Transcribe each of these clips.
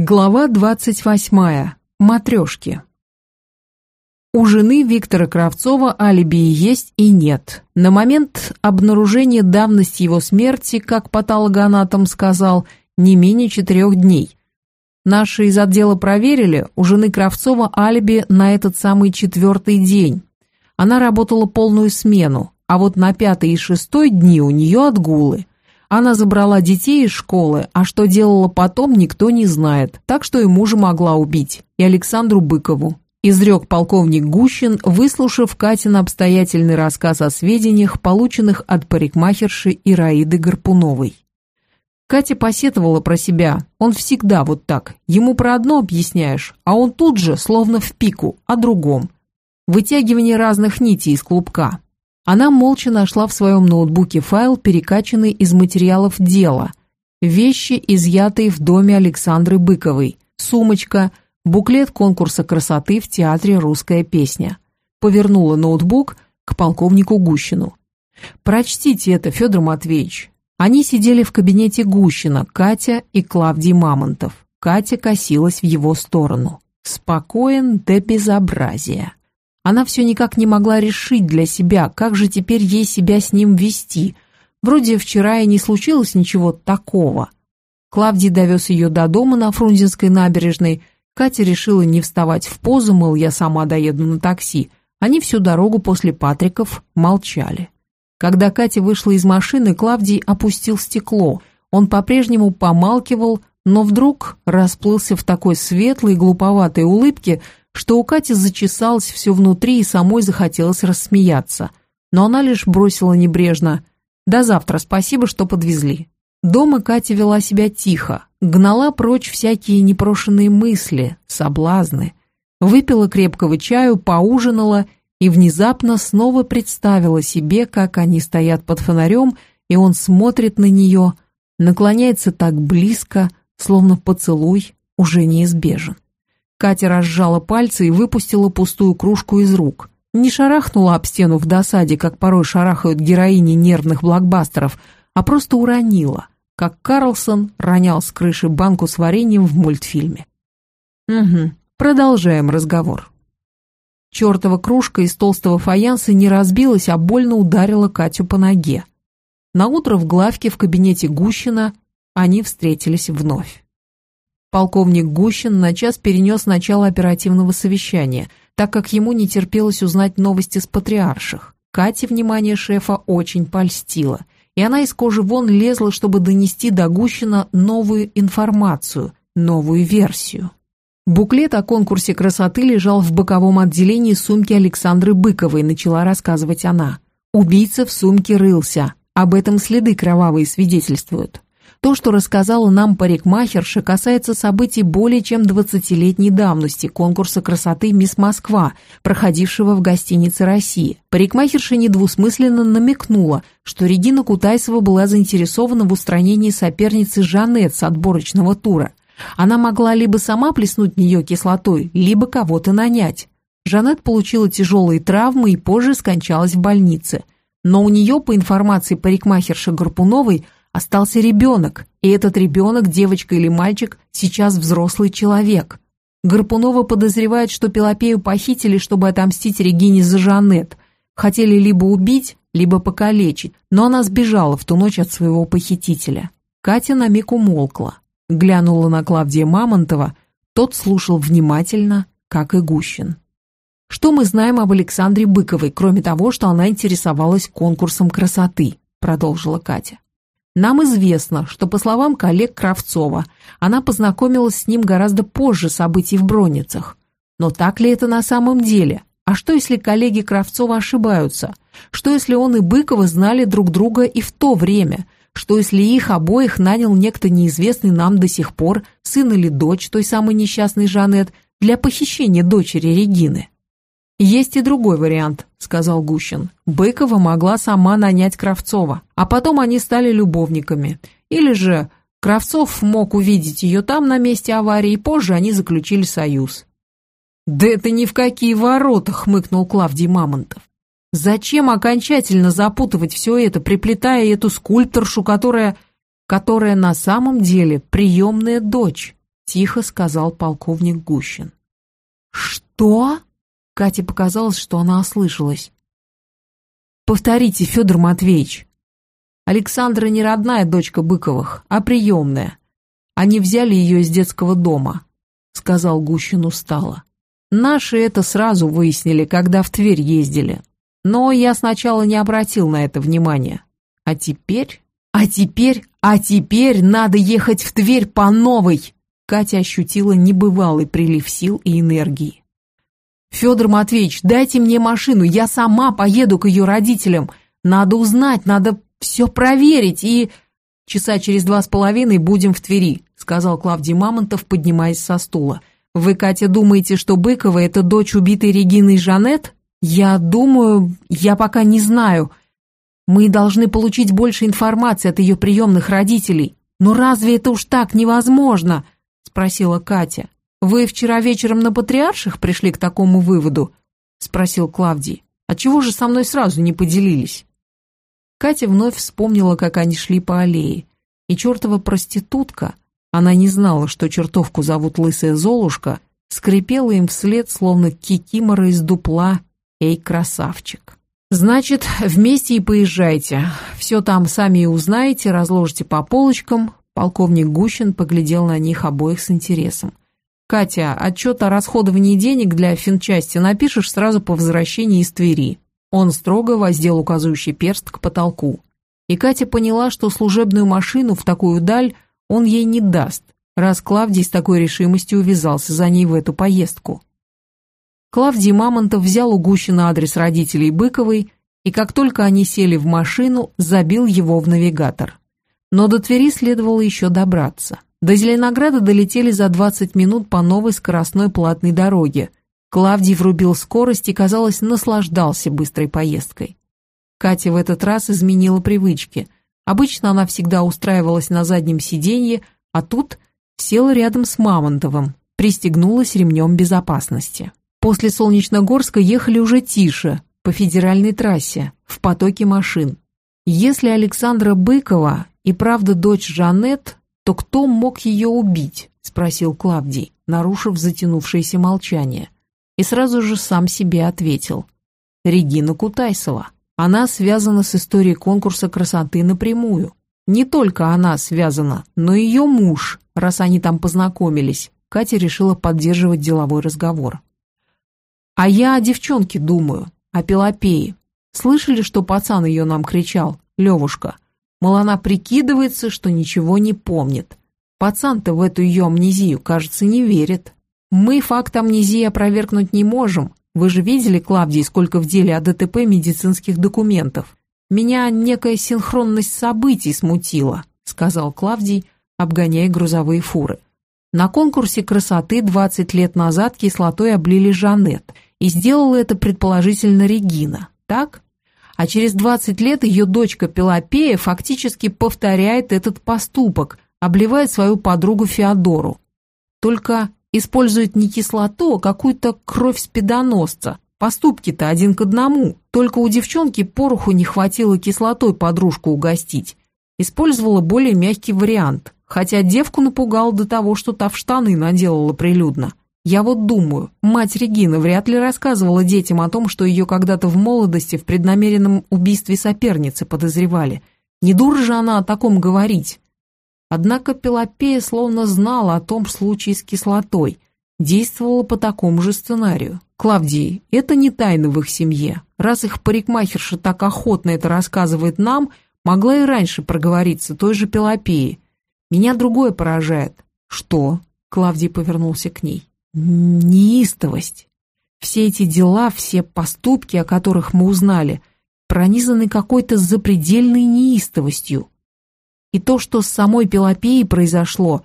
Глава двадцать восьмая. Матрешки. У жены Виктора Кравцова алиби есть и нет. На момент обнаружения давности его смерти, как патологоанатом сказал, не менее четырех дней. Наши из отдела проверили, у жены Кравцова алиби на этот самый четвертый день. Она работала полную смену, а вот на пятый и шестой дни у нее отгулы. Она забрала детей из школы, а что делала потом, никто не знает, так что и мужа могла убить, и Александру Быкову. Изрек полковник Гущин, выслушав Катин обстоятельный рассказ о сведениях, полученных от парикмахерши Ираиды Гарпуновой. Катя посетовала про себя, он всегда вот так, ему про одно объясняешь, а он тут же, словно в пику, о другом. Вытягивание разных нитей из клубка. Она молча нашла в своем ноутбуке файл, перекачанный из материалов дела. Вещи, изъятые в доме Александры Быковой, сумочка, буклет конкурса красоты в театре «Русская песня». Повернула ноутбук к полковнику Гущину. «Прочтите это, Федор Матвеевич». Они сидели в кабинете Гущина, Катя и Клавдий Мамонтов. Катя косилась в его сторону. Спокоен до безобразия. Она все никак не могла решить для себя, как же теперь ей себя с ним вести. Вроде вчера и не случилось ничего такого. Клавдий довез ее до дома на Фрунзенской набережной. Катя решила не вставать в позу, мол, я сама доеду на такси. Они всю дорогу после Патриков молчали. Когда Катя вышла из машины, Клавдий опустил стекло. Он по-прежнему помалкивал, но вдруг расплылся в такой светлой, глуповатой улыбке, что у Кати зачесалось все внутри и самой захотелось рассмеяться. Но она лишь бросила небрежно «До завтра, спасибо, что подвезли». Дома Катя вела себя тихо, гнала прочь всякие непрошенные мысли, соблазны. Выпила крепкого чаю, поужинала и внезапно снова представила себе, как они стоят под фонарем, и он смотрит на нее, наклоняется так близко, словно поцелуй уже неизбежен. Катя разжала пальцы и выпустила пустую кружку из рук. Не шарахнула об стену в досаде, как порой шарахают героини нервных блокбастеров, а просто уронила, как Карлсон ронял с крыши банку с вареньем в мультфильме. Угу, продолжаем разговор. Чертова кружка из толстого фаянса не разбилась, а больно ударила Катю по ноге. Наутро в главке в кабинете Гущина они встретились вновь. Полковник Гущин на час перенес начало оперативного совещания, так как ему не терпелось узнать новости с патриарших. Кате внимание шефа очень польстило, и она из кожи вон лезла, чтобы донести до Гущина новую информацию, новую версию. Буклет о конкурсе красоты лежал в боковом отделении сумки Александры Быковой, начала рассказывать она. Убийца в сумке рылся, об этом следы кровавые свидетельствуют. То, что рассказала нам парикмахерша, касается событий более чем 20-летней давности конкурса красоты «Мисс Москва», проходившего в гостинице «Россия». Парикмахерша недвусмысленно намекнула, что Регина Кутайсова была заинтересована в устранении соперницы Жанет с отборочного тура. Она могла либо сама плеснуть в нее кислотой, либо кого-то нанять. Жанет получила тяжелые травмы и позже скончалась в больнице. Но у нее, по информации парикмахерши Гарпуновой, остался ребенок, и этот ребенок, девочка или мальчик, сейчас взрослый человек. Гарпунова подозревает, что Пелопею похитили, чтобы отомстить Регине за Жанет. Хотели либо убить, либо покалечить, но она сбежала в ту ночь от своего похитителя. Катя на миг умолкла, глянула на Клавдия Мамонтова, тот слушал внимательно, как и Гущин. Что мы знаем об Александре Быковой, кроме того, что она интересовалась конкурсом красоты, продолжила Катя. Нам известно, что, по словам коллег Кравцова, она познакомилась с ним гораздо позже событий в Броницах. Но так ли это на самом деле? А что, если коллеги Кравцова ошибаются? Что, если он и Быкова знали друг друга и в то время? Что, если их обоих нанял некто неизвестный нам до сих пор, сын или дочь той самой несчастной Жанет, для похищения дочери Регины? «Есть и другой вариант», — сказал Гущин. «Быкова могла сама нанять Кравцова, а потом они стали любовниками. Или же Кравцов мог увидеть ее там на месте аварии, и позже они заключили союз». «Да это ни в какие ворота!» — хмыкнул Клавдий Мамонтов. «Зачем окончательно запутывать все это, приплетая эту скульпторшу, которая... которая на самом деле приемная дочь?» тихо сказал полковник Гущин. «Что?» Кате показалось, что она ослышалась. «Повторите, Федор Матвеевич». Александра не родная дочка Быковых, а приемная. Они взяли ее из детского дома, сказал Гущин устало. Наши это сразу выяснили, когда в Тверь ездили. Но я сначала не обратил на это внимания. А теперь... А теперь... А теперь надо ехать в Тверь по новой! Катя ощутила небывалый прилив сил и энергии. «Федор Матвеевич, дайте мне машину, я сама поеду к ее родителям. Надо узнать, надо все проверить и...» «Часа через два с половиной будем в Твери», сказал Клавдий Мамонтов, поднимаясь со стула. «Вы, Катя, думаете, что Быкова — это дочь убитой Регины Жанет?» «Я думаю, я пока не знаю. Мы должны получить больше информации от ее приемных родителей. Но разве это уж так невозможно?» спросила Катя. «Вы вчера вечером на Патриарших пришли к такому выводу?» спросил Клавдий. «А чего же со мной сразу не поделились?» Катя вновь вспомнила, как они шли по аллее. И чертова проститутка, она не знала, что чертовку зовут Лысая Золушка, скрипела им вслед, словно кикимора из дупла. «Эй, красавчик!» «Значит, вместе и поезжайте. Все там сами и узнаете, разложите по полочкам, Полковник Гущин поглядел на них обоих с интересом. «Катя, отчет о расходовании денег для финчасти напишешь сразу по возвращении из Твери». Он строго воздел указывающий перст к потолку. И Катя поняла, что служебную машину в такую даль он ей не даст, раз Клавдий с такой решимостью увязался за ней в эту поездку. Клавдий Мамонтов взял у Гущина адрес родителей Быковой, и как только они сели в машину, забил его в навигатор. Но до Твери следовало еще добраться. До Зеленограда долетели за 20 минут по новой скоростной платной дороге. Клавдий врубил скорость и, казалось, наслаждался быстрой поездкой. Катя в этот раз изменила привычки. Обычно она всегда устраивалась на заднем сиденье, а тут села рядом с Мамонтовым, пристегнулась ремнем безопасности. После Солнечногорска ехали уже тише, по федеральной трассе, в потоке машин. Если Александра Быкова и правда дочь Жанет, то кто мог ее убить?» – спросил Клавдий, нарушив затянувшееся молчание. И сразу же сам себе ответил. «Регина Кутайсова. Она связана с историей конкурса красоты напрямую. Не только она связана, но и ее муж, раз они там познакомились». Катя решила поддерживать деловой разговор. «А я о девчонке думаю, о Пелопее. Слышали, что пацан ее нам кричал, Левушка?» Мол, она прикидывается, что ничего не помнит. Пацан-то в эту ее амнезию, кажется, не верит. Мы факт амнезии опровергнуть не можем. Вы же видели, Клавдий, сколько в деле о ДТП медицинских документов. Меня некая синхронность событий смутила, сказал Клавдий, обгоняя грузовые фуры. На конкурсе красоты 20 лет назад кислотой облили Жанет, и сделала это предположительно Регина, так? А через 20 лет ее дочка Пелопея фактически повторяет этот поступок, обливает свою подругу Феодору. Только использует не кислоту, а какую-то кровь спидоносца. Поступки-то один к одному, только у девчонки пороху не хватило кислотой подружку угостить. Использовала более мягкий вариант, хотя девку напугал до того, что та в штаны наделала прилюдно. Я вот думаю, мать Регины вряд ли рассказывала детям о том, что ее когда-то в молодости в преднамеренном убийстве соперницы подозревали. Не дура же она о таком говорить. Однако Пелопея словно знала о том случае с кислотой, действовала по такому же сценарию. Клавдий, это не тайна в их семье. Раз их парикмахерша так охотно это рассказывает нам, могла и раньше проговориться той же Пелопеи. Меня другое поражает. Что? Клавдий повернулся к ней неистовость. Все эти дела, все поступки, о которых мы узнали, пронизаны какой-то запредельной неистовостью. И то, что с самой Пелопеей произошло,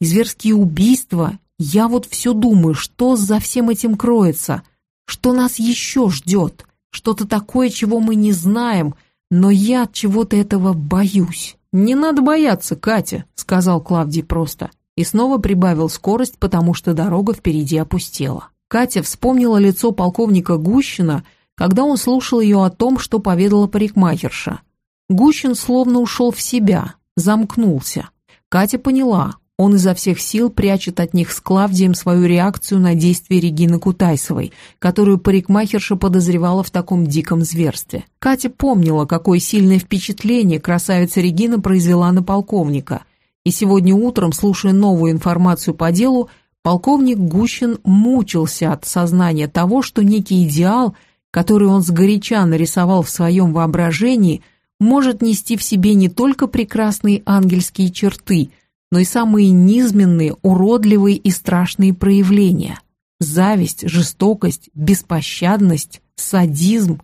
зверские убийства, я вот все думаю, что за всем этим кроется, что нас еще ждет, что-то такое, чего мы не знаем, но я от чего-то этого боюсь. «Не надо бояться, Катя», — сказал Клавдий просто и снова прибавил скорость, потому что дорога впереди опустела. Катя вспомнила лицо полковника Гущина, когда он слушал ее о том, что поведала парикмахерша. Гущин словно ушел в себя, замкнулся. Катя поняла, Он изо всех сил прячет от них с Клавдием свою реакцию на действия Регины Кутайсовой, которую парикмахерша подозревала в таком диком зверстве. Катя помнила, какое сильное впечатление красавица Регина произвела на полковника. И сегодня утром, слушая новую информацию по делу, полковник Гущин мучился от сознания того, что некий идеал, который он сгоряча нарисовал в своем воображении, может нести в себе не только прекрасные ангельские черты – но и самые низменные, уродливые и страшные проявления. Зависть, жестокость, беспощадность, садизм.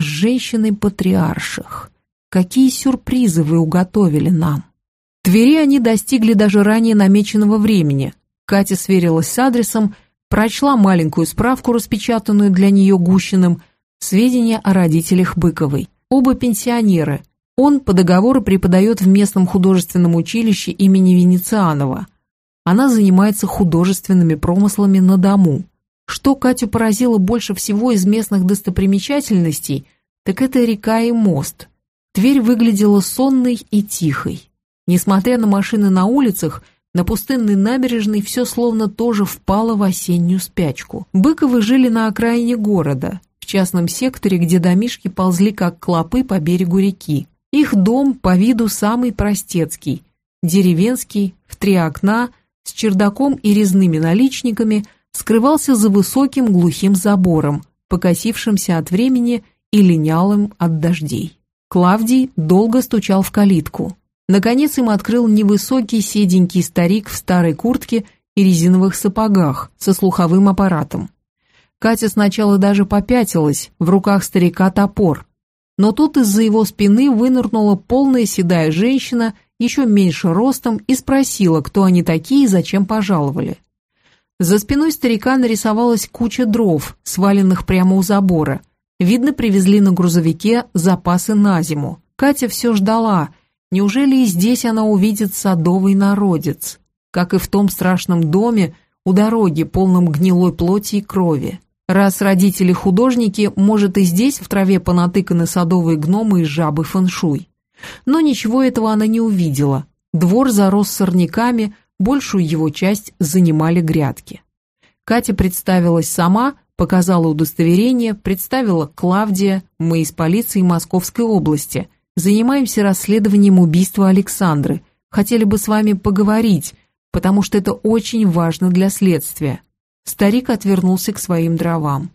Женщины-патриарших. Какие сюрпризы вы уготовили нам? Твери они достигли даже ранее намеченного времени. Катя сверилась с адресом, прочла маленькую справку, распечатанную для нее Гущиным, сведения о родителях Быковой. Оба пенсионеры, он по договору преподает в местном художественном училище имени Венецианова. Она занимается художественными промыслами на дому. Что Катю поразило больше всего из местных достопримечательностей, так это река и мост. Тверь выглядела сонной и тихой. Несмотря на машины на улицах, на пустынной набережной все словно тоже впало в осеннюю спячку. Быковы жили на окраине города, в частном секторе, где домишки ползли как клопы по берегу реки. Их дом по виду самый простецкий, деревенский, в три окна, с чердаком и резными наличниками, скрывался за высоким глухим забором, покосившимся от времени и линялым от дождей. Клавдий долго стучал в калитку. Наконец им открыл невысокий седенький старик в старой куртке и резиновых сапогах со слуховым аппаратом. Катя сначала даже попятилась, в руках старика топор, но тут из-за его спины вынырнула полная седая женщина, еще меньше ростом, и спросила, кто они такие и зачем пожаловали. За спиной старика нарисовалась куча дров, сваленных прямо у забора. Видно, привезли на грузовике запасы на зиму. Катя все ждала. Неужели и здесь она увидит садовый народец? Как и в том страшном доме, у дороги, полном гнилой плоти и крови. Раз родители художники, может и здесь в траве понатыканы садовые гномы и жабы фэншуй. Но ничего этого она не увидела. Двор зарос сорняками, большую его часть занимали грядки. Катя представилась сама, показала удостоверение, представила Клавдия, мы из полиции Московской области. Занимаемся расследованием убийства Александры. Хотели бы с вами поговорить, потому что это очень важно для следствия. Старик отвернулся к своим дровам.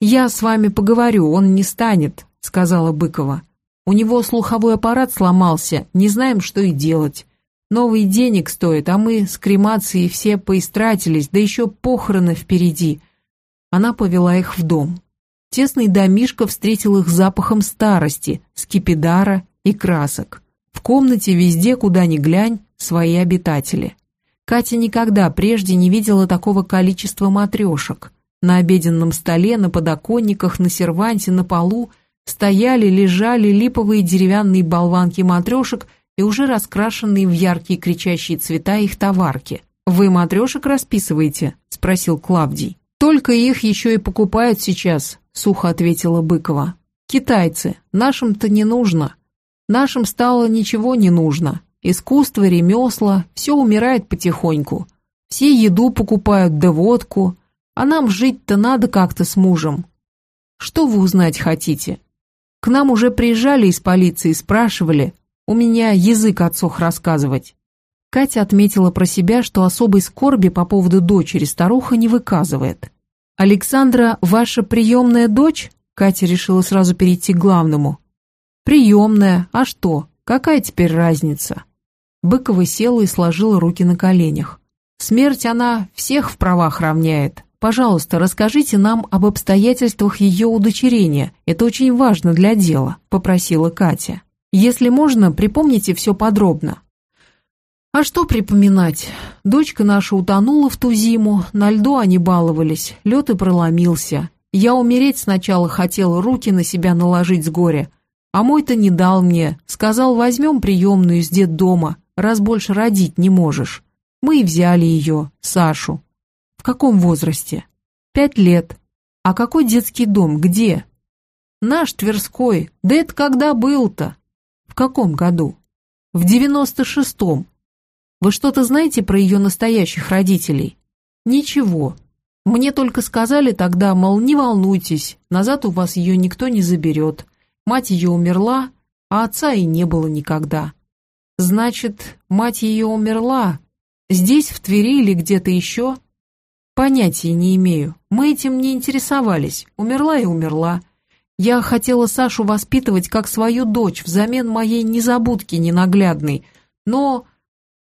«Я с вами поговорю, он не станет», — сказала Быкова. «У него слуховой аппарат сломался, не знаем, что и делать. Новый денег стоит, а мы с кремацией все поистратились, да еще похороны впереди». Она повела их в дом. Тесный домишко встретил их запахом старости, скипидара и красок. В комнате везде, куда ни глянь, свои обитатели. Катя никогда прежде не видела такого количества матрешек. На обеденном столе, на подоконниках, на серванте, на полу стояли, лежали липовые деревянные болванки матрешек и уже раскрашенные в яркие кричащие цвета их товарки. «Вы матрешек расписываете?» – спросил Клавдий. «Только их еще и покупают сейчас», – сухо ответила Быкова. «Китайцы. Нашим-то не нужно. Нашим стало ничего не нужно. Искусство, ремесла, все умирает потихоньку. Все еду покупают да водку, а нам жить-то надо как-то с мужем. Что вы узнать хотите? К нам уже приезжали из полиции, спрашивали. У меня язык отсох рассказывать. Катя отметила про себя, что особой скорби по поводу дочери старуха не выказывает. «Александра, ваша приемная дочь?» Катя решила сразу перейти к главному. «Приемная, а что? Какая теперь разница?» Быкова села и сложила руки на коленях. «Смерть она всех в правах равняет. Пожалуйста, расскажите нам об обстоятельствах ее удочерения. Это очень важно для дела», — попросила Катя. «Если можно, припомните все подробно». «А что припоминать? Дочка наша утонула в ту зиму, на льду они баловались, лед и проломился. Я умереть сначала хотела руки на себя наложить с горя, а мой-то не дал мне, сказал, возьмем приемную из детдома, раз больше родить не можешь. Мы и взяли ее, Сашу. В каком возрасте? Пять лет. А какой детский дом, где? Наш Тверской. Да это когда был-то? В каком году? В девяносто шестом. Вы что-то знаете про ее настоящих родителей? Ничего. Мне только сказали тогда, мол, не волнуйтесь, назад у вас ее никто не заберет. Мать ее умерла, а отца и не было никогда. Значит, мать ее умерла. Здесь, в Твери или где-то еще? Понятия не имею. Мы этим не интересовались. Умерла и умерла. Я хотела Сашу воспитывать как свою дочь взамен моей незабудки ненаглядной. Но,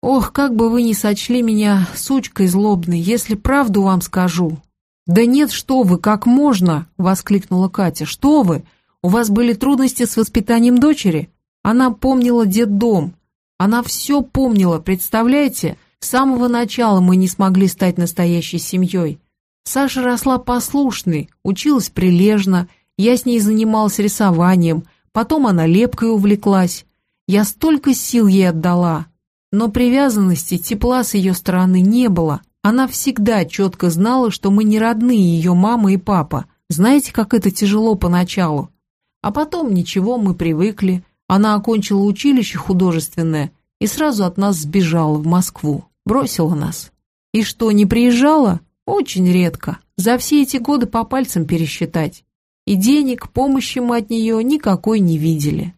ох, как бы вы ни сочли меня сучкой злобной, если правду вам скажу. «Да нет, что вы, как можно?» — воскликнула Катя. «Что вы? У вас были трудности с воспитанием дочери?» Она помнила детдом. Она все помнила, представляете? С самого начала мы не смогли стать настоящей семьей. Саша росла послушной, училась прилежно, я с ней занималась рисованием, потом она лепкой увлеклась. Я столько сил ей отдала. Но привязанности, тепла с ее стороны не было. Она всегда четко знала, что мы не родные ее мама и папа. Знаете, как это тяжело поначалу? А потом ничего, мы привыкли. Она окончила училище художественное и сразу от нас сбежала в Москву. Бросила нас. И что, не приезжала? Очень редко. За все эти годы по пальцам пересчитать и денег, помощи мы от нее никакой не видели.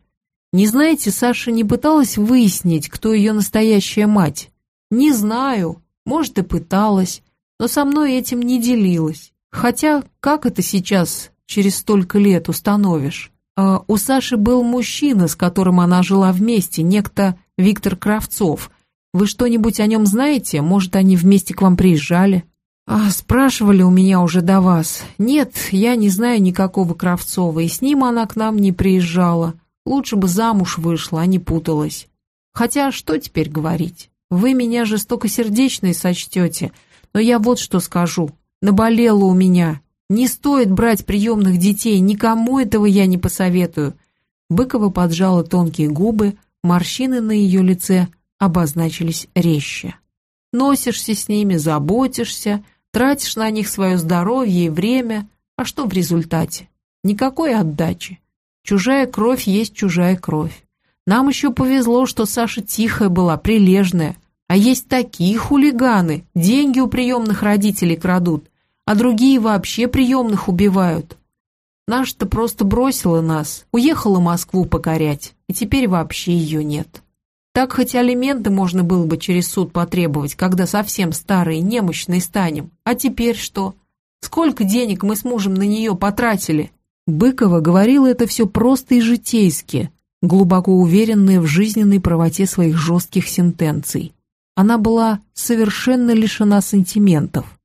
Не знаете, Саша не пыталась выяснить, кто ее настоящая мать? Не знаю, может и пыталась, но со мной этим не делилась. Хотя, как это сейчас, через столько лет, установишь? А у Саши был мужчина, с которым она жила вместе, некто Виктор Кравцов. Вы что-нибудь о нем знаете? Может, они вместе к вам приезжали? А, спрашивали у меня уже до вас. Нет, я не знаю никакого Кравцова, и с ним она к нам не приезжала. Лучше бы замуж вышла, а не путалась. Хотя, что теперь говорить? Вы меня жестокосердечной сочтете, но я вот что скажу. Наболело у меня. Не стоит брать приемных детей, никому этого я не посоветую. Быкова поджала тонкие губы, морщины на ее лице обозначились резче. Носишься с ними, заботишься, Тратишь на них свое здоровье и время, а что в результате? Никакой отдачи. Чужая кровь есть чужая кровь. Нам еще повезло, что Саша тихая была, прилежная. А есть такие хулиганы, деньги у приемных родителей крадут, а другие вообще приемных убивают. Наша-то просто бросила нас, уехала Москву покорять, и теперь вообще ее нет. Так хоть алименты можно было бы через суд потребовать, когда совсем старые, немощные станем. А теперь что? Сколько денег мы с мужем на нее потратили? Быкова говорила это все просто и житейски, глубоко уверенная в жизненной правоте своих жестких сентенций. Она была совершенно лишена сантиментов.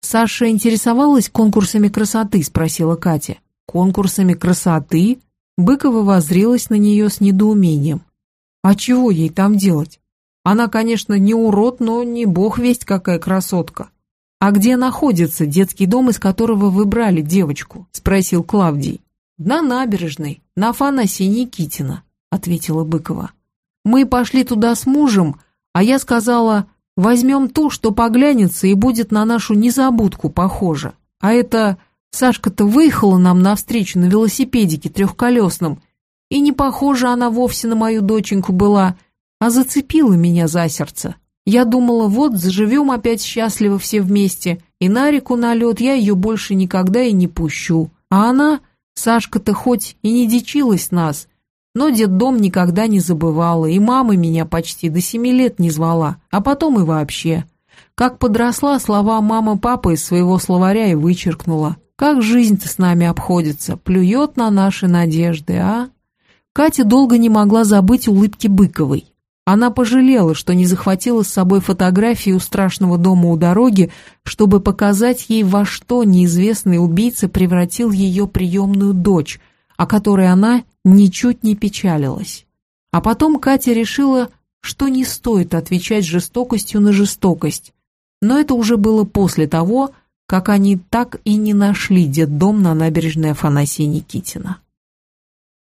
«Саша интересовалась конкурсами красоты?» – спросила Катя. «Конкурсами красоты?» Быкова воззрелась на нее с недоумением. А чего ей там делать? Она, конечно, не урод, но не бог весть какая красотка. «А где находится детский дом, из которого вы брали девочку?» – спросил Клавдий. «На набережной, на Афанасия Никитина», – ответила Быкова. «Мы пошли туда с мужем, а я сказала, возьмем ту, что поглянется и будет на нашу незабудку похожа. А это Сашка-то выехала нам навстречу на велосипедике трехколесном и не похожа она вовсе на мою доченьку была, а зацепила меня за сердце. Я думала, вот, заживем опять счастливо все вместе, и на реку на лед я ее больше никогда и не пущу. А она, Сашка-то хоть и не дичилась нас, но детдом никогда не забывала, и мама меня почти до семи лет не звала, а потом и вообще. Как подросла, слова мама-папа из своего словаря и вычеркнула. Как жизнь-то с нами обходится, плюет на наши надежды, а? Катя долго не могла забыть улыбки Быковой. Она пожалела, что не захватила с собой фотографии у страшного дома у дороги, чтобы показать ей, во что неизвестный убийца превратил ее приемную дочь, о которой она ничуть не печалилась. А потом Катя решила, что не стоит отвечать жестокостью на жестокость. Но это уже было после того, как они так и не нашли детдом на набережной Афанасия Никитина.